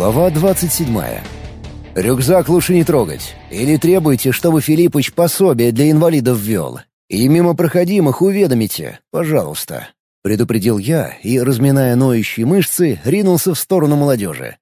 Глава 27. Рюкзак лучше не трогать. Или требуйте, чтобы Филиппыч пособие для инвалидов ввел. И мимо проходимых уведомите, пожалуйста. Предупредил я и, разминая ноющие мышцы, ринулся в сторону молодежи.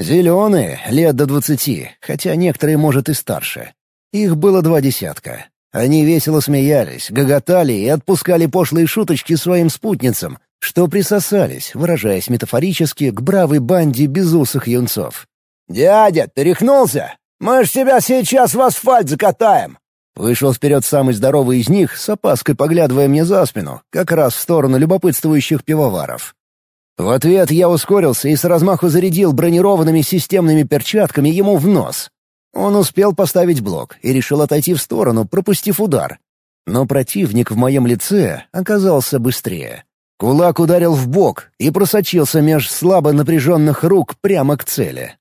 Зеленые, лет до двадцати, хотя некоторые, может, и старше. Их было два десятка. Они весело смеялись, гоготали и отпускали пошлые шуточки своим спутницам, что присосались, выражаясь метафорически, к бравой банде безусых юнцов. «Дядя, ты рехнулся? Мы ж тебя сейчас в асфальт закатаем!» Вышел вперед самый здоровый из них, с опаской поглядывая мне за спину, как раз в сторону любопытствующих пивоваров. В ответ я ускорился и с размаху зарядил бронированными системными перчатками ему в нос. Он успел поставить блок и решил отойти в сторону, пропустив удар. Но противник в моем лице оказался быстрее. Кулак ударил в бок и просочился меж слабо напряженных рук прямо к цели.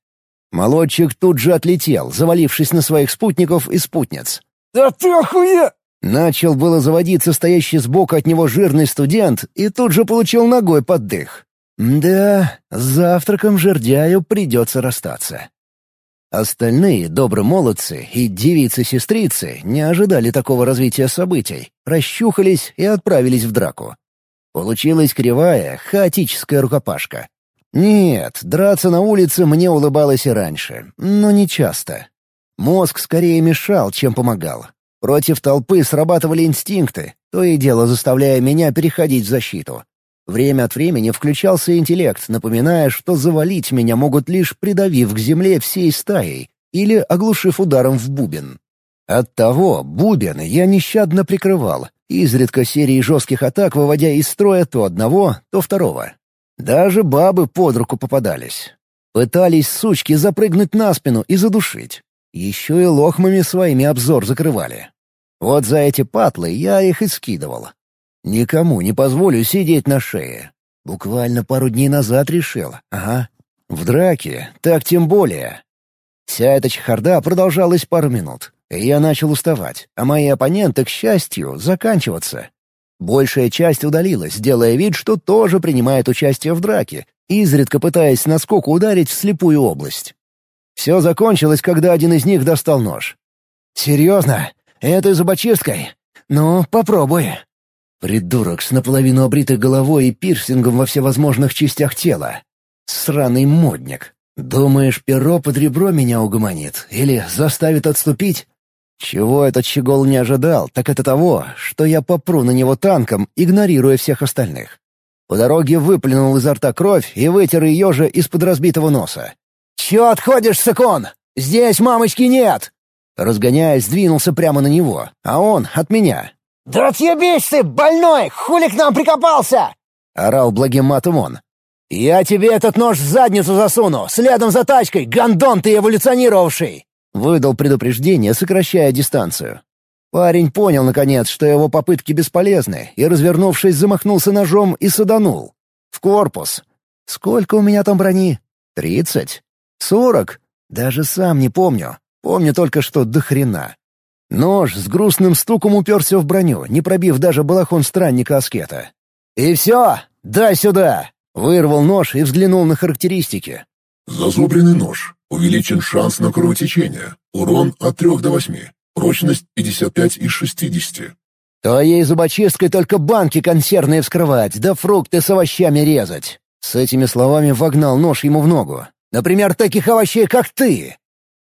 Молодчик тут же отлетел, завалившись на своих спутников и спутниц. «Да ты охуе!» Начал было заводиться стоящий сбоку от него жирный студент и тут же получил ногой под дых. Да, с завтраком жердяю придется расстаться. Остальные добрые молодцы и девицы-сестрицы не ожидали такого развития событий, расщухались и отправились в драку. Получилась кривая, хаотическая рукопашка. Нет, драться на улице мне улыбалось и раньше, но не часто. Мозг скорее мешал, чем помогал. Против толпы срабатывали инстинкты, то и дело заставляя меня переходить в защиту. Время от времени включался интеллект, напоминая, что завалить меня могут лишь придавив к земле всей стаей или оглушив ударом в бубен. Оттого бубен я нещадно прикрывал, изредка серии жестких атак выводя из строя то одного, то второго. Даже бабы под руку попадались. Пытались сучки запрыгнуть на спину и задушить. Еще и лохмами своими обзор закрывали. Вот за эти патлы я их и скидывал. Никому не позволю сидеть на шее. Буквально пару дней назад решил. Ага. В драке, так тем более. Вся эта чехарда продолжалась пару минут. Я начал уставать, а мои оппоненты, к счастью, заканчиваться. Большая часть удалилась, делая вид, что тоже принимает участие в драке, изредка пытаясь наскоку ударить в слепую область. Все закончилось, когда один из них достал нож. «Серьезно? Этой зубочисткой? Ну, попробуй». Придурок с наполовину обритой головой и пирсингом во всевозможных частях тела. Сраный модник. Думаешь, перо под ребро меня угомонит? Или заставит отступить? Чего этот щегол не ожидал, так это того, что я попру на него танком, игнорируя всех остальных. По дороге выплюнул изо рта кровь и вытер ее же из-под разбитого носа. «Чего отходишь, сыкон? Здесь мамочки нет!» Разгоняясь, двинулся прямо на него, а он — от меня. «Да отъебись ты, больной! Хули к нам прикопался?» — орал благим матом он. «Я тебе этот нож в задницу засуну, следом за тачкой, гондон ты эволюционировавший!» Выдал предупреждение, сокращая дистанцию. Парень понял, наконец, что его попытки бесполезны, и, развернувшись, замахнулся ножом и саданул. В корпус. Сколько у меня там брони? Тридцать? Сорок? Даже сам не помню. Помню только, что до хрена. Нож с грустным стуком уперся в броню, не пробив даже балахон странника-аскета. «И все! Дай сюда!» Вырвал нож и взглянул на характеристики. Зазубренный нож. Увеличен шанс на кровотечение. Урон от 3 до 8. Прочность 55 из 60. Твоей зубочисткой только банки консервные вскрывать, да фрукты с овощами резать. С этими словами вогнал нож ему в ногу. Например, таких овощей, как ты.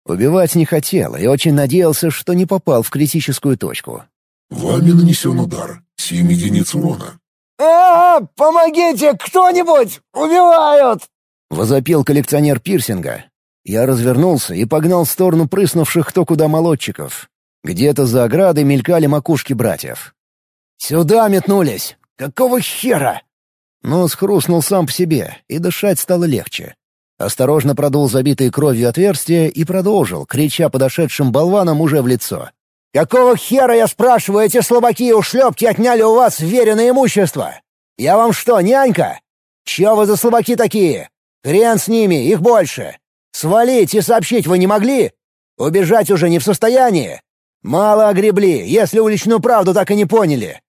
Убивать не хотел и очень надеялся, что не попал в критическую точку. Вами нанесен удар. 7 единиц урона. «А, -а помогите, кто-нибудь! Убивают!» — возопил коллекционер пирсинга. Я развернулся и погнал в сторону прыснувших кто куда молодчиков. Где-то за оградой мелькали макушки братьев. «Сюда метнулись! Какого хера?» Нос хрустнул сам по себе, и дышать стало легче. Осторожно продул забитые кровью отверстия и продолжил, крича подошедшим болванам уже в лицо. «Какого хера, я спрашиваю, эти слабаки и ушлепки отняли у вас веренное имущество? Я вам что, нянька? Че вы за слабаки такие? Хрен с ними, их больше. Свалить и сообщить вы не могли? Убежать уже не в состоянии? Мало огребли, если уличную правду так и не поняли.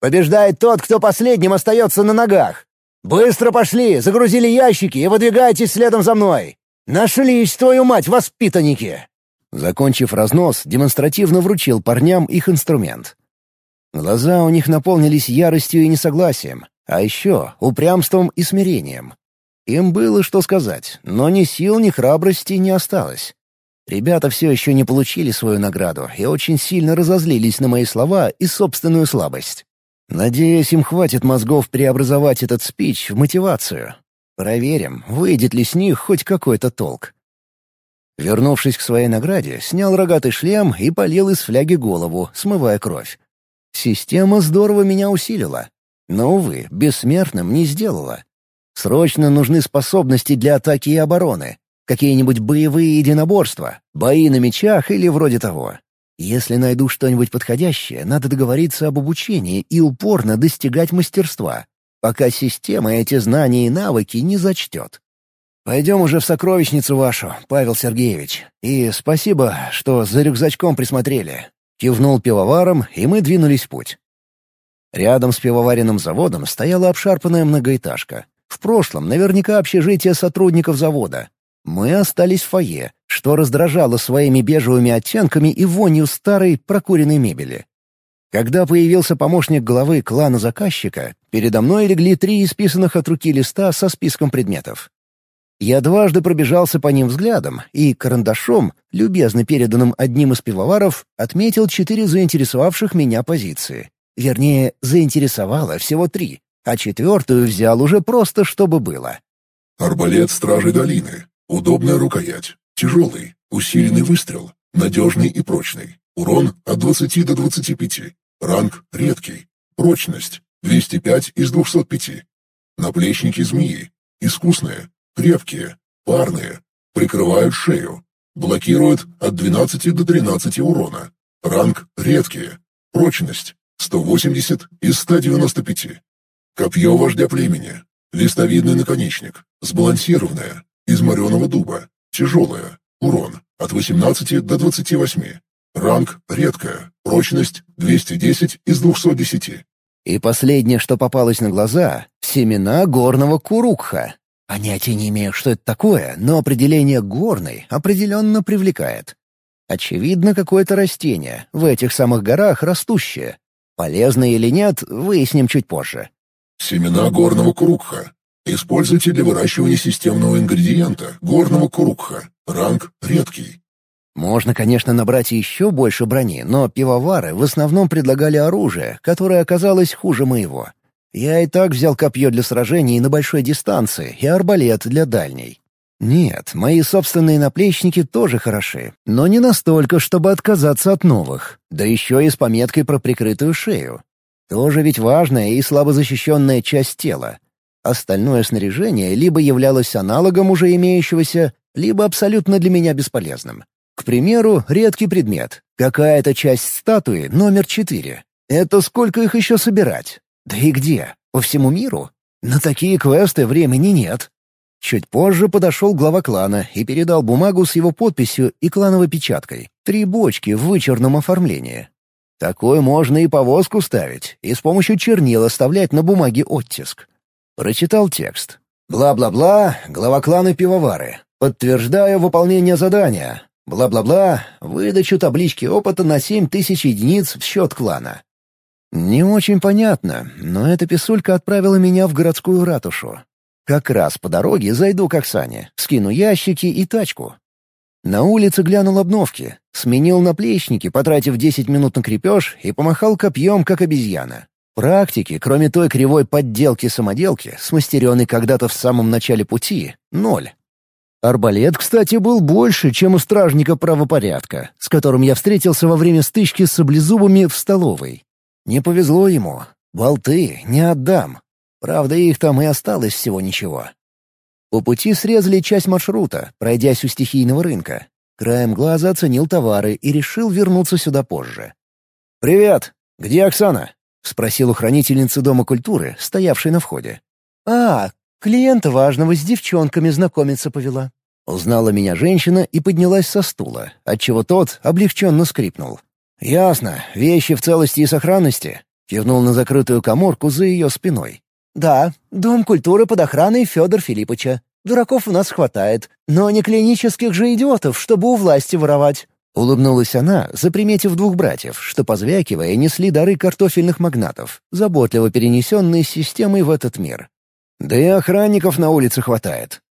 Побеждает тот, кто последним остается на ногах. Быстро пошли, загрузили ящики и выдвигайтесь следом за мной. Нашлись, твою мать, воспитанники!» Закончив разнос, демонстративно вручил парням их инструмент. Глаза у них наполнились яростью и несогласием, а еще упрямством и смирением. Им было что сказать, но ни сил, ни храбрости не осталось. Ребята все еще не получили свою награду и очень сильно разозлились на мои слова и собственную слабость. Надеюсь, им хватит мозгов преобразовать этот спич в мотивацию. Проверим, выйдет ли с них хоть какой-то толк. Вернувшись к своей награде, снял рогатый шлем и полил из фляги голову, смывая кровь. Система здорово меня усилила. Но, увы, бессмертным не сделала. Срочно нужны способности для атаки и обороны. Какие-нибудь боевые единоборства, бои на мечах или вроде того. Если найду что-нибудь подходящее, надо договориться об обучении и упорно достигать мастерства, пока система эти знания и навыки не зачтет. Пойдем уже в сокровищницу вашу, Павел Сергеевич. И спасибо, что за рюкзачком присмотрели. Кивнул пивоваром, и мы двинулись в путь. Рядом с пивоваренным заводом стояла обшарпанная многоэтажка. В прошлом наверняка общежитие сотрудников завода. Мы остались в фойе, что раздражало своими бежевыми оттенками и вонью старой прокуренной мебели. Когда появился помощник главы клана заказчика, передо мной легли три исписанных от руки листа со списком предметов. Я дважды пробежался по ним взглядом и карандашом, любезно переданным одним из пивоваров, отметил четыре заинтересовавших меня позиции. Вернее, заинтересовало всего три, а четвертую взял уже просто, чтобы было. Арбалет Стражей Долины. Удобная рукоять. Тяжелый. Усиленный выстрел. Надежный и прочный. Урон от 20 до 25. Ранг редкий. Прочность 205 из 205. Наплечники змеи. Искусные. Крепкие. Парные. Прикрывают шею. Блокируют от 12 до 13 урона. Ранг редкие. Прочность 180 из 195. Копье вождя племени. Листовидный наконечник. Сбалансированное. Из мореного дуба. Тяжелое. Урон. От 18 до 28. Ранг редкая. Прочность 210 из 210. И последнее, что попалось на глаза — семена горного курукха. Понятия не имею, что это такое, но определение «горный» определенно привлекает. Очевидно, какое-то растение, в этих самых горах растущее. Полезно или нет, выясним чуть позже. Семена горного курукха. Используйте для выращивания системного ингредиента горного курукха. Ранг редкий. Можно, конечно, набрать еще больше брони, но пивовары в основном предлагали оружие, которое оказалось хуже моего. Я и так взял копье для сражений на большой дистанции и арбалет для дальней. Нет, мои собственные наплечники тоже хороши, но не настолько, чтобы отказаться от новых, да еще и с пометкой про прикрытую шею. Тоже ведь важная и слабо защищенная часть тела. Остальное снаряжение либо являлось аналогом уже имеющегося, либо абсолютно для меня бесполезным. К примеру, редкий предмет. Какая-то часть статуи номер четыре. Это сколько их еще собирать? Да и где? По всему миру? На такие квесты времени нет. Чуть позже подошел глава клана и передал бумагу с его подписью и клановой печаткой. Три бочки в вычурном оформлении. Такое можно и повозку ставить, и с помощью чернил оставлять на бумаге оттиск. Прочитал текст. Бла-бла-бла, глава клана пивовары. Подтверждаю выполнение задания. Бла-бла-бла, выдачу таблички опыта на 7 тысяч единиц в счет клана. Не очень понятно, но эта писулька отправила меня в городскую ратушу. Как раз по дороге зайду к Оксане, скину ящики и тачку. На улице глянул обновки, сменил наплечники, потратив 10 минут на крепеж и помахал копьем, как обезьяна. Практики, кроме той кривой подделки-самоделки, смастеренной когда-то в самом начале пути, ноль. Арбалет, кстати, был больше, чем у стражника правопорядка, с которым я встретился во время стычки с саблезубами в столовой. Не повезло ему. Болты не отдам. Правда, их там и осталось всего ничего. По пути срезали часть маршрута, пройдясь у стихийного рынка. Краем глаза оценил товары и решил вернуться сюда позже. «Привет! Где Оксана?» — спросил у хранительницы Дома культуры, стоявшей на входе. «А, клиента важного с девчонками знакомиться повела». Узнала меня женщина и поднялась со стула, отчего тот облегченно скрипнул. «Ясно. Вещи в целости и сохранности?» — кивнул на закрытую коморку за ее спиной. «Да, Дом культуры под охраной Федор Филипповича. Дураков у нас хватает, но не клинических же идиотов, чтобы у власти воровать». Улыбнулась она, заприметив двух братьев, что, позвякивая, несли дары картофельных магнатов, заботливо перенесенные системой в этот мир. Да и охранников на улице хватает.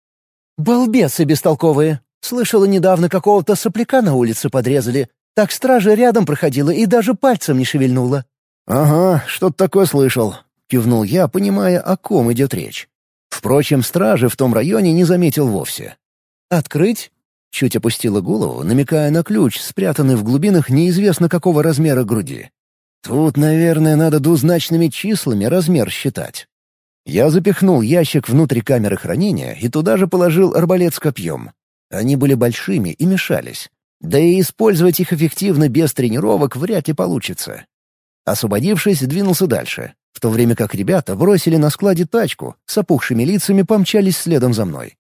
«Балбесы бестолковые! Слышала недавно какого-то сопляка на улице подрезали. Так стража рядом проходила и даже пальцем не шевельнула». «Ага, что-то такое слышал», — кивнул я, понимая, о ком идет речь. Впрочем, стражи в том районе не заметил вовсе. «Открыть?» Чуть опустила голову, намекая на ключ, спрятанный в глубинах неизвестно какого размера груди. Тут, наверное, надо двузначными числами размер считать. Я запихнул ящик внутрь камеры хранения и туда же положил арбалет с копьем. Они были большими и мешались. Да и использовать их эффективно без тренировок вряд ли получится. Освободившись, двинулся дальше, в то время как ребята бросили на складе тачку, с опухшими лицами помчались следом за мной.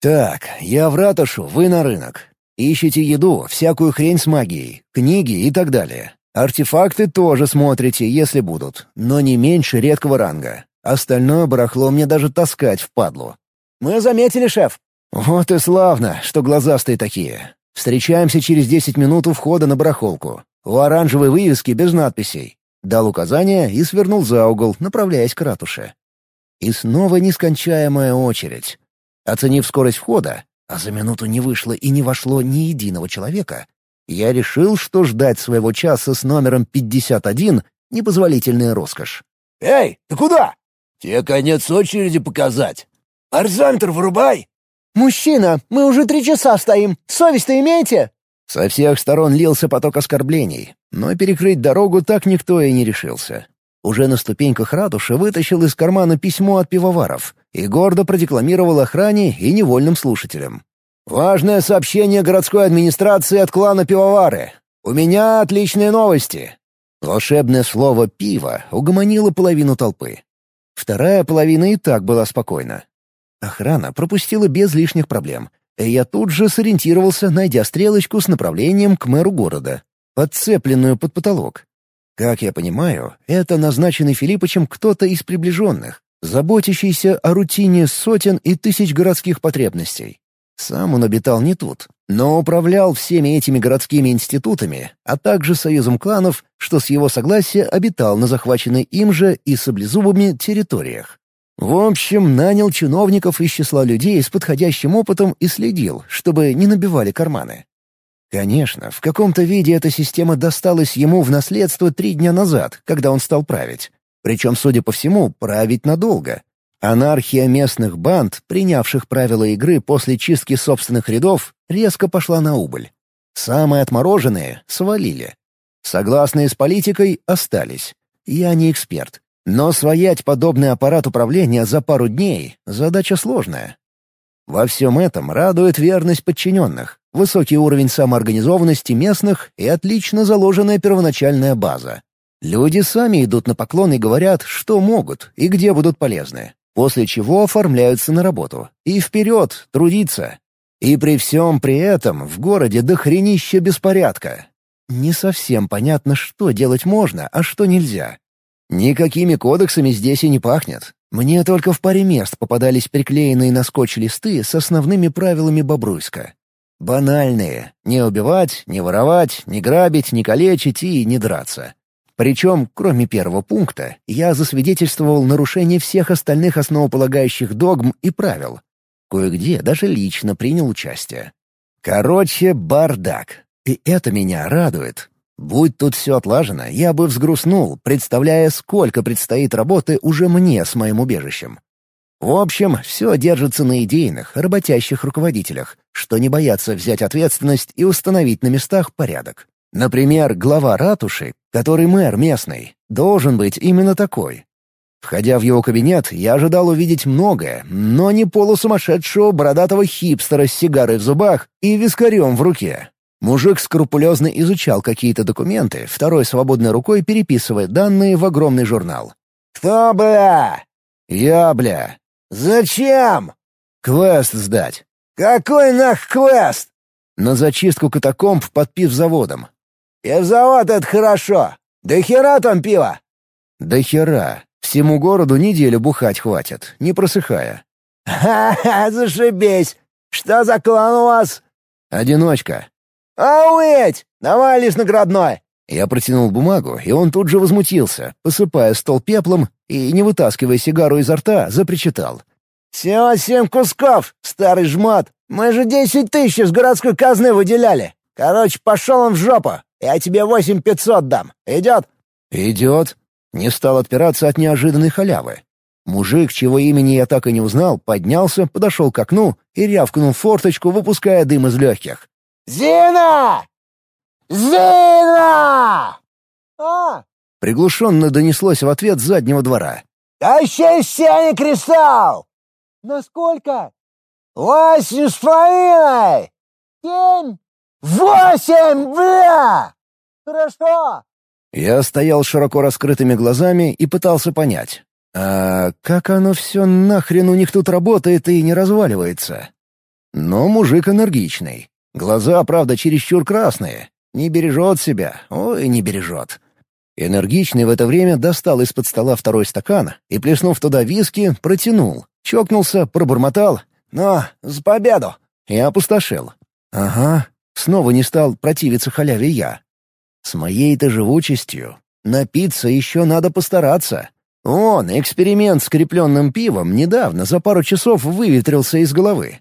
«Так, я в ратушу, вы на рынок. Ищите еду, всякую хрень с магией, книги и так далее. Артефакты тоже смотрите, если будут, но не меньше редкого ранга. Остальное барахло мне даже таскать впадлу». «Мы заметили, шеф». «Вот и славно, что глазастые такие. Встречаемся через десять минут у входа на барахолку. У оранжевой вывески без надписей. Дал указание и свернул за угол, направляясь к ратуше. И снова нескончаемая очередь. Оценив скорость входа, а за минуту не вышло и не вошло ни единого человека, я решил, что ждать своего часа с номером 51 — непозволительная роскошь. «Эй, ты куда?» «Тебе конец очереди показать. Арзантер вырубай!» «Мужчина, мы уже три часа стоим. Совесть-то имеете?» Со всех сторон лился поток оскорблений, но перекрыть дорогу так никто и не решился. Уже на ступеньках ратуши вытащил из кармана письмо от пивоваров и гордо продекламировал охране и невольным слушателям. «Важное сообщение городской администрации от клана Пивовары. У меня отличные новости». Волшебное слово «пиво» угомонило половину толпы. Вторая половина и так была спокойна. Охрана пропустила без лишних проблем, я тут же сориентировался, найдя стрелочку с направлением к мэру города, подцепленную под потолок. Как я понимаю, это назначенный Филиппычем кто-то из приближенных, заботящийся о рутине сотен и тысяч городских потребностей. Сам он обитал не тут, но управлял всеми этими городскими институтами, а также союзом кланов, что с его согласия обитал на захваченной им же и саблезубами территориях. В общем, нанял чиновников из числа людей с подходящим опытом и следил, чтобы не набивали карманы. Конечно, в каком-то виде эта система досталась ему в наследство три дня назад, когда он стал править. Причем, судя по всему, править надолго. Анархия местных банд, принявших правила игры после чистки собственных рядов, резко пошла на убыль. Самые отмороженные — свалили. Согласные с политикой — остались. Я не эксперт, но своять подобный аппарат управления за пару дней — задача сложная. Во всем этом радует верность подчиненных, высокий уровень самоорганизованности местных и отлично заложенная первоначальная база. Люди сами идут на поклон и говорят, что могут и где будут полезны, после чего оформляются на работу. И вперед, трудиться. И при всем при этом в городе дохренище беспорядка. Не совсем понятно, что делать можно, а что нельзя. Никакими кодексами здесь и не пахнет. Мне только в паре мест попадались приклеенные на скотч листы с основными правилами Бобруйска. Банальные — не убивать, не воровать, не грабить, не калечить и не драться. Причем, кроме первого пункта, я засвидетельствовал нарушение всех остальных основополагающих догм и правил. Кое-где даже лично принял участие. Короче, бардак. И это меня радует. Будь тут все отлажено, я бы взгрустнул, представляя, сколько предстоит работы уже мне с моим убежищем. В общем, все держится на идейных, работящих руководителях, что не боятся взять ответственность и установить на местах порядок. Например, глава ратуши, который мэр местный, должен быть именно такой. Входя в его кабинет, я ожидал увидеть многое, но не полусумасшедшего бородатого хипстера с сигарой в зубах и вискарем в руке. Мужик скрупулезно изучал какие-то документы, второй свободной рукой переписывая данные в огромный журнал. «Кто, бля?» «Я, бля». «Зачем?» «Квест сдать». «Какой нах квест?» «На зачистку катакомб под пивзаводом». «Пивзавод — это хорошо. Да хера там пива?» «Да хера. Всему городу неделю бухать хватит, не просыхая. «Ха-ха, зашибись! Что за клан у вас?» «Одиночка». «Ауеть! Давай лишь наградной!» Я протянул бумагу, и он тут же возмутился, посыпая стол пеплом и, не вытаскивая сигару изо рта, запричитал. «Всего семь кусков, старый жмот! Мы же десять тысяч из городской казны выделяли! Короче, пошел он в жопу! Я тебе восемь пятьсот дам! Идет?» «Идет!» Не стал отпираться от неожиданной халявы. Мужик, чего имени я так и не узнал, поднялся, подошел к окну и рявкнул форточку, выпуская дым из легких. «Зина! Зина!» «А!» — приглушенно донеслось в ответ заднего двора. «Тащи синий кристалл!» «Насколько?» «Восемь с половиной!» «Семь!» «Восемь, бля!» «Хорошо!» Я стоял широко раскрытыми глазами и пытался понять. А как оно все нахрен у них тут работает и не разваливается? Но мужик энергичный. Глаза, правда, чересчур красные. Не бережет себя, ой, не бережет. Энергичный в это время достал из-под стола второй стакан и, плеснув туда виски, протянул. Чокнулся, пробормотал. «Но, с победу!» И опустошил. «Ага». Снова не стал противиться халяве я. С моей-то живучестью. Напиться еще надо постараться. Он, эксперимент с крепленным пивом, недавно за пару часов выветрился из головы.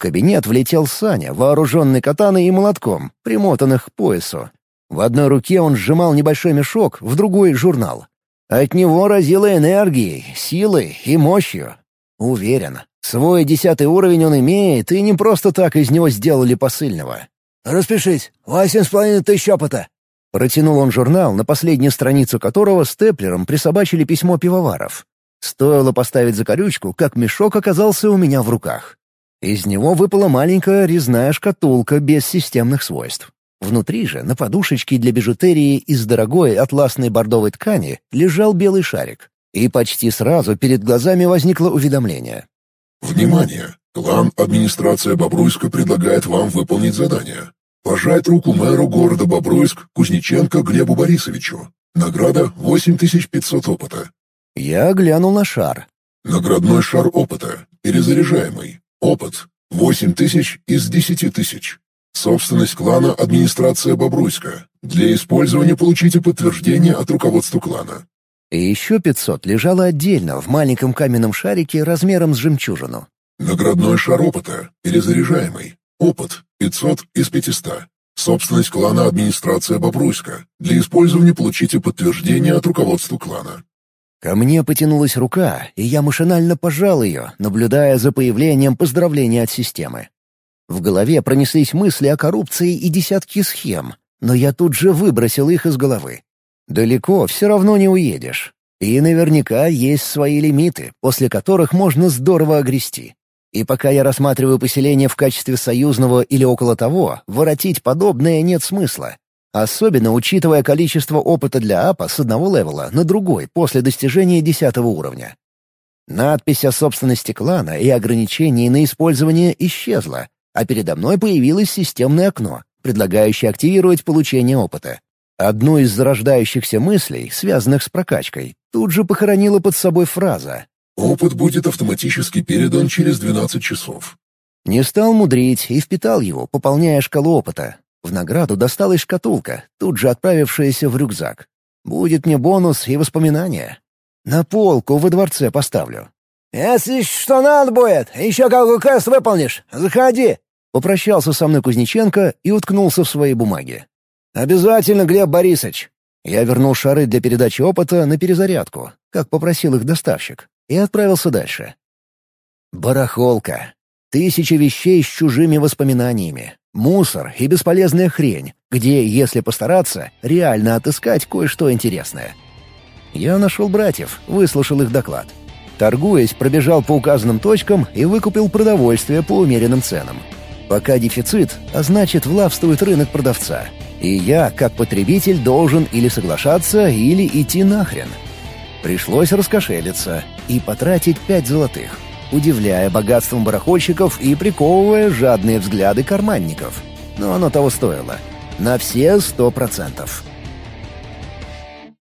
Кабинет влетел Саня, вооруженный катаной и молотком, примотанных к поясу. В одной руке он сжимал небольшой мешок, в другой — журнал. От него разило энергией, силой и мощью. Уверен, свой десятый уровень он имеет, и не просто так из него сделали посыльного. «Распишись, восемь с половиной тысяч опыта!» Протянул он журнал, на последнюю страницу которого степлером присобачили письмо пивоваров. Стоило поставить закорючку, как мешок оказался у меня в руках. Из него выпала маленькая резная шкатулка без системных свойств. Внутри же, на подушечке для бижутерии из дорогой атласной бордовой ткани, лежал белый шарик. И почти сразу перед глазами возникло уведомление. «Внимание! Клан «Администрация Бобруйска» предлагает вам выполнить задание. Пожать руку мэру города Бобруйск Кузнеченко Глебу Борисовичу. Награда 8500 опыта. Я глянул на шар. Наградной шар опыта. Перезаряжаемый. Опыт. 8000 из 10 тысяч. Собственность клана администрация Бобруйска. Для использования получите подтверждение от руководства клана. И еще 500 лежало отдельно в маленьком каменном шарике размером с жемчужину. Наградной шар опыта. Перезаряжаемый. Опыт 500 из 500. Собственность клана администрация Бобруйска. Для использования получите подтверждение от руководства клана. Ко мне потянулась рука, и я машинально пожал ее, наблюдая за появлением поздравления от системы. В голове пронеслись мысли о коррупции и десятки схем, но я тут же выбросил их из головы. Далеко все равно не уедешь. И наверняка есть свои лимиты, после которых можно здорово огрести. И пока я рассматриваю поселение в качестве союзного или около того, воротить подобное нет смысла. Особенно учитывая количество опыта для АПа с одного левела на другой после достижения десятого уровня. Надпись о собственности клана и ограничении на использование исчезла, а передо мной появилось системное окно, предлагающее активировать получение опыта. Одну из зарождающихся мыслей, связанных с прокачкой, тут же похоронила под собой фраза Опыт будет автоматически передан через 12 часов. Не стал мудрить и впитал его, пополняя шкалу опыта. В награду досталась шкатулка, тут же отправившаяся в рюкзак. Будет мне бонус и воспоминания. На полку во дворце поставлю. «Если что надо будет, еще какой квест выполнишь, заходи!» Попрощался со мной Кузнеченко и уткнулся в свои бумаги. «Обязательно, Глеб Борисович!» Я вернул шары для передачи опыта на перезарядку, как попросил их доставщик и отправился дальше. Барахолка. Тысячи вещей с чужими воспоминаниями. Мусор и бесполезная хрень, где, если постараться, реально отыскать кое-что интересное. Я нашел братьев, выслушал их доклад. Торгуясь, пробежал по указанным точкам и выкупил продовольствие по умеренным ценам. Пока дефицит, а значит влавствует рынок продавца. И я, как потребитель, должен или соглашаться, или идти нахрен. Пришлось раскошелиться и потратить пять золотых, удивляя богатством барахольщиков и приковывая жадные взгляды карманников. Но оно того стоило. На все сто процентов.